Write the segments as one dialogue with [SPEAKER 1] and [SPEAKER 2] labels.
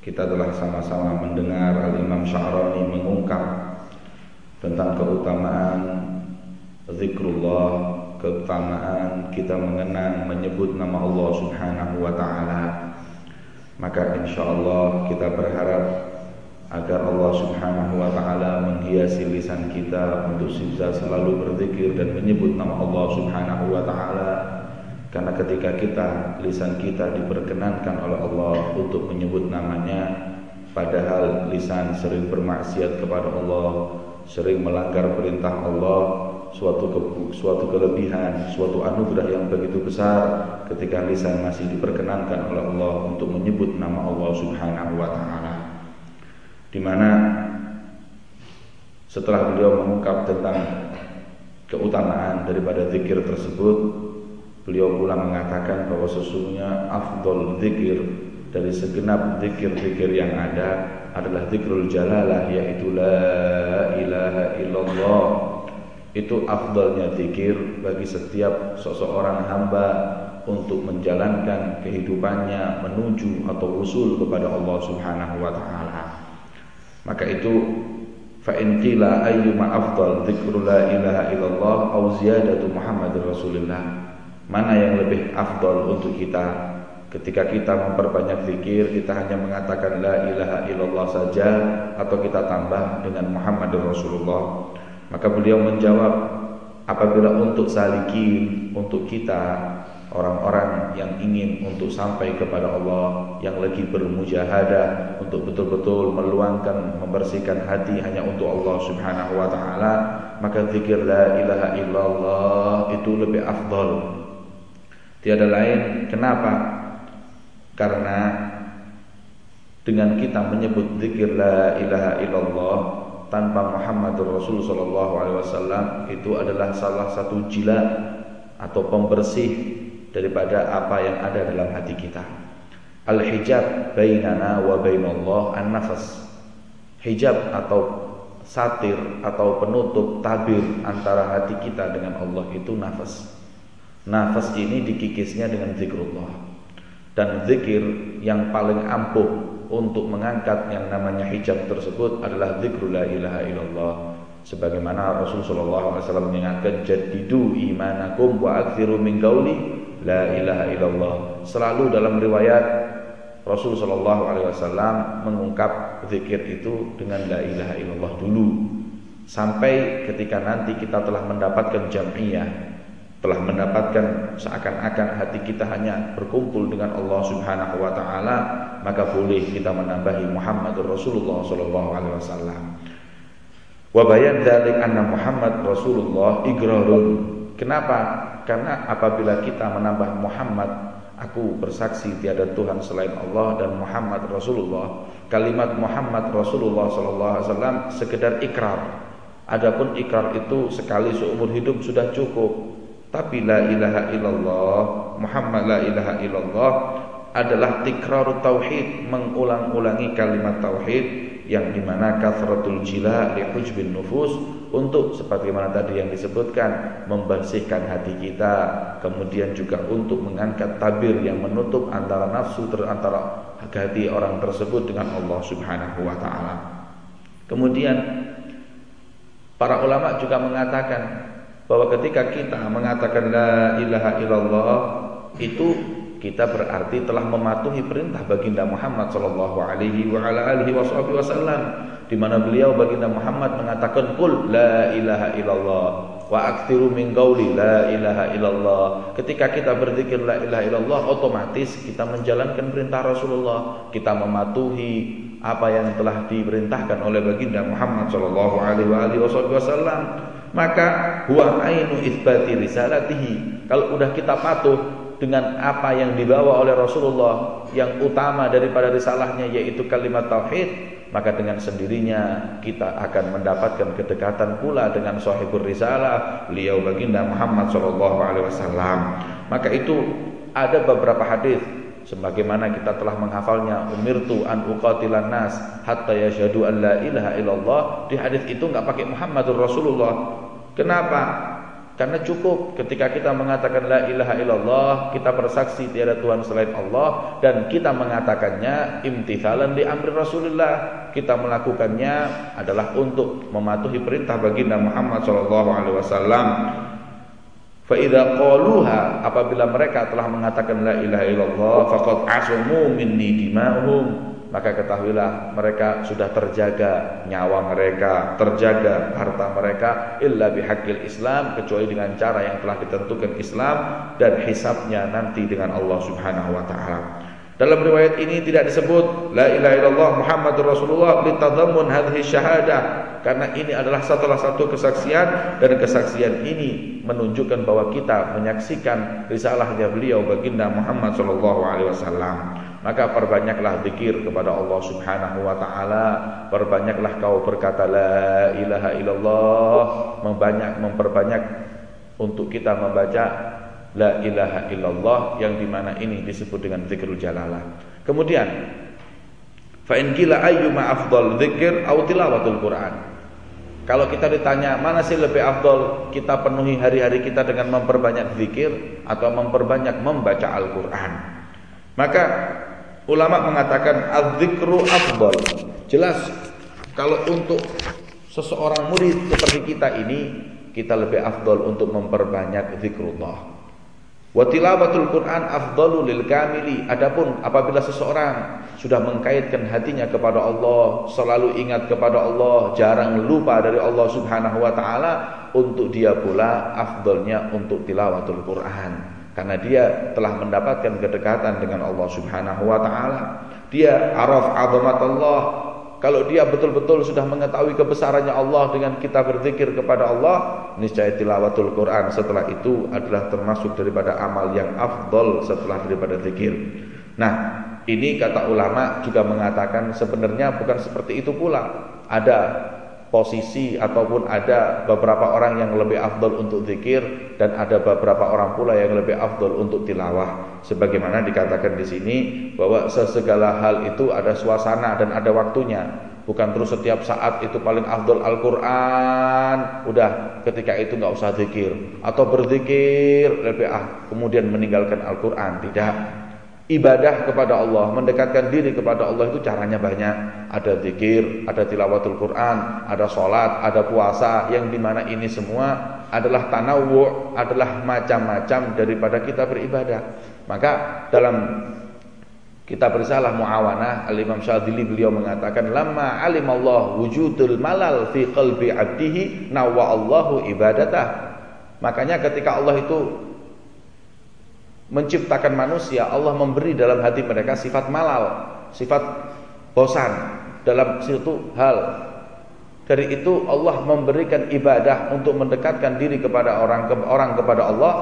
[SPEAKER 1] kita telah sama-sama mendengar Al-Imam Sya'rani mengungkap tentang keutamaan zikrullah, keutamaan kita mengenang, menyebut nama Allah Subhanahu wa taala. Maka insya Allah kita berharap agar Allah Subhanahu wa taala menghiasi lisan kita untuk bisa selalu berzikir dan menyebut nama Allah Subhanahu wa taala karena ketika kita lisan kita diperkenankan oleh Allah untuk menyebut namanya padahal lisan sering bermaksiat kepada Allah, sering melanggar perintah Allah, suatu ke, suatu kelebihan, suatu anugerah yang begitu besar ketika lisan masih diperkenankan oleh Allah untuk menyebut nama Allah Subhanahu wa taala. Di mana setelah beliau mengungkap tentang keutamaan daripada zikir tersebut, Beliau pula mengatakan bahwa sesungguhnya afdol zikir dari segenap zikir-zikir yang ada adalah zikrul jalalah yaitu la ilaha illallah. Itu afdolnya zikir bagi setiap seseorang hamba untuk menjalankan kehidupannya menuju atau usul kepada Allah Subhanahu wa taala. Maka itu fa in qila ayyuma afdal dzikrul la ilaha illallah au ziyadatu Muhammadur Rasulullah Mana yang lebih afdol untuk kita? Ketika kita memperbanyak zikir Kita hanya mengatakan La ilaha illallah saja Atau kita tambah dengan Muhammad Rasulullah? Maka beliau menjawab Apabila untuk salikin Untuk kita Orang-orang yang ingin untuk sampai kepada Allah Yang lagi bermujahadah Untuk betul-betul meluangkan Membersihkan hati hanya untuk Allah subhanahu wa ta'ala Maka zikir la ilaha illallah Itu lebih afdol Tiada lain kenapa? Karena dengan kita menyebut zikir la ilaha illallah tanpa Muhammadur Rasul sallallahu alaihi wasallam itu adalah salah satu jilat atau pembersih daripada apa yang ada dalam hati kita. Al-hijab bainana wa bainallah an-nafas. Hijab atau satir atau penutup tabir antara hati kita dengan Allah itu nafas. Nafas ini dikikisnya dengan zikrullah. Dan zikir yang paling ampuh untuk mengangkat yang namanya hijab tersebut adalah zikrul la ilaha illallah. Sebagaimana Rasulullah SAW mengingatkan jadidu imanakum wa akthiru min qawli la ilaha illallah. Selalu dalam riwayat Rasul Shallallahu Alaihi Wasallam mengungkap zikir itu dengan la ilaha illallah dulu. Sampai ketika nanti kita telah mendapatkan jamiyah telah mendapatkan seakan-akan hati kita hanya berkumpul dengan Allah Subhanahu wa taala, maka boleh kita menambahi Muhammad Rasulullah sallallahu alaihi wasallam. Wa bayan dzalik anna Muhammad Rasulullah igrarun. Kenapa? Karena apabila kita menambah Muhammad, aku bersaksi tiada Tuhan selain Allah dan Muhammad Rasulullah. Kalimat Muhammad Rasulullah sallallahu alaihi wasallam sekedar ikrar. Adapun ikrar itu sekali seumur hidup sudah cukup tapi la ilaha illallah Muhammad la ilaha illallah adalah tikrar tauhid mengulang-ulangi kalimat tauhid yang di mana kasratul jila li hujbin nufus untuk sebagaimana tadi yang disebutkan membersihkan hati kita kemudian juga untuk mengangkat tabir yang menutup antara nafsu antara hati orang tersebut dengan Allah Subhanahu wa taala. Kemudian para ulama juga mengatakan bahwa ketika kita mengatakan la ilaha illallah itu kita berarti telah mematuhi perintah baginda Muhammad sallallahu alaihi wa ala alihi wasallam di mana beliau baginda Muhammad mengatakan qul la ilaha illallah wa aktsiru min qauli la ilaha illallah. Ketika kita berzikir la ilaha illallah otomatis kita menjalankan perintah Rasulullah kita mematuhi apa yang telah diperintahkan oleh baginda Muhammad sallallahu alaihi wasallam maka huwa ainu isbati risalatihi. Kalau udah kita patuh, dengan apa yang dibawa oleh Rasulullah yang utama daripada risalahnya yaitu kalimat tauhid maka dengan sendirinya kita akan mendapatkan kedekatan pula dengan sahibur risalah beliau baginda Muhammad sallallahu alaihi wasallam maka itu ada beberapa hadis sebagaimana kita telah menghafalnya umirtu an uqatilan nas hatta yashhadu an la ilaha illallah di hadis itu enggak pakai Muhammadur Rasulullah kenapa karena cukup ketika kita mengatakan la ilaha illallah, kita bersaksi tiada Tuhan selain Allah dan kita mengatakannya imtithalan di amri Rasulullah. Kita melakukannya adalah untuk mematuhi perintah baginda Muhammad sallallahu alaihi wasallam. Fa idza apabila mereka telah mengatakan la ilaha illallah faqad asumu minni dima'uhum maka ketahuilah mereka sudah terjaga nyawa mereka, terjaga harta mereka illa bihaqqil Islam kecuali dengan cara yang telah ditentukan Islam dan hisabnya nanti dengan Allah Subhanahu wa taala. Dalam riwayat ini tidak disebut la ilaha illallah Muhammadur Rasulullah litadammun hadhihi syahadah karena ini adalah salah satu kesaksian dan kesaksian ini menunjukkan bahwa kita menyaksikan risalahnya beliau baginda Muhammad sallallahu alaihi wasallam. Maka perbanyaklah zikir kepada Allah Subhanahu wa taala, perbanyaklah kau berkata la ilaha illallah, membanyak memperbanyak untuk kita membaca la ilaha illallah yang di mana ini disebut dengan zikrul jalalah. Kemudian fa in qila ayyuma afdal dzikir aw tilawatul Quran. Kalau kita ditanya mana sih lebih afdol kita penuhi hari-hari kita dengan memperbanyak zikir atau memperbanyak membaca Al-Qur'an. Maka Ulama mengatakan az-zikru afdal. Jelas kalau untuk seseorang murid seperti kita ini kita lebih afdal untuk memperbanyak zikrullah. Wa tilawatul Quran afdalu lil kamili. Adapun apabila seseorang sudah mengkaitkan hatinya kepada Allah, selalu ingat kepada Allah, jarang lupa dari Allah Subhanahu wa taala, untuk dia pula afdalnya untuk tilawatul Quran karena dia telah mendapatkan kedekatan dengan Allah Subhanahu wa taala. Dia araf azamat Allah. Kalau dia betul-betul sudah mengetahui kebesarannya Allah dengan kita berzikir kepada Allah, niscaya tilawatul Quran setelah itu adalah termasuk daripada amal yang afdol setelah daripada zikir. Nah, ini kata ulama juga mengatakan sebenarnya bukan seperti itu pula. Ada posisi ataupun ada beberapa orang yang lebih afdol untuk zikir dan ada beberapa orang pula yang lebih afdol untuk tilawah. Sebagaimana dikatakan di sini bahwa sesegala hal itu ada suasana dan ada waktunya. Bukan terus setiap saat itu paling afdol Al-Quran. Udah ketika itu nggak usah zikir. Atau berzikir lebih ah kemudian meninggalkan Al-Quran. Tidak ibadah kepada Allah, mendekatkan diri kepada Allah itu caranya banyak. Ada zikir, ada tilawatul Quran, ada sholat, ada puasa, yang di mana ini semua adalah tanawu, adalah macam-macam daripada kita beribadah. Maka dalam kitab risalah muawanah Al-Imam Syadili beliau mengatakan lama alimallah wujudul malal fi qalbi abdihi nawa Allahu ibadatah. Makanya ketika Allah itu menciptakan manusia, Allah memberi dalam hati mereka sifat malal, sifat bosan dalam situ hal. Dari itu Allah memberikan ibadah untuk mendekatkan diri kepada orang orang kepada Allah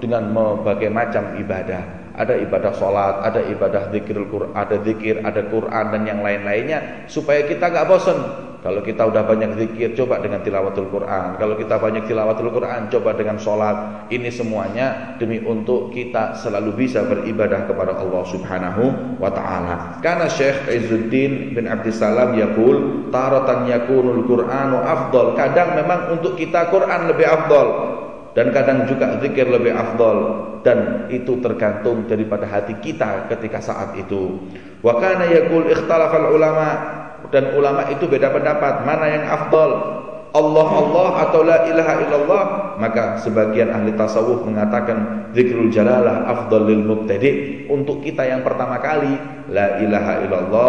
[SPEAKER 1] dengan berbagai macam ibadah ada ibadah sholat, ada ibadah zikir, ada zikir, ada Quran dan yang lain-lainnya supaya kita nggak bosan. Kalau kita udah banyak zikir, coba dengan tilawatul Quran. Kalau kita banyak tilawatul Quran, coba dengan sholat. Ini semuanya demi untuk kita selalu bisa beribadah kepada Allah Subhanahu wa taala. Karena Syekh Izzuddin bin Abdissalam yaqul, taratan yakunul Qur'anu afdal. Kadang memang untuk kita Quran lebih afdal dan kadang juga zikir lebih afdol dan itu tergantung daripada hati kita ketika saat itu. Wa kana yaqul ikhtalafal ulama dan ulama itu beda pendapat. Mana yang afdol Allah Allah atau la ilaha illallah? Maka sebagian ahli tasawuf mengatakan zikrul jalalah afdal lil mubtadi. Untuk kita yang pertama kali la ilaha illallah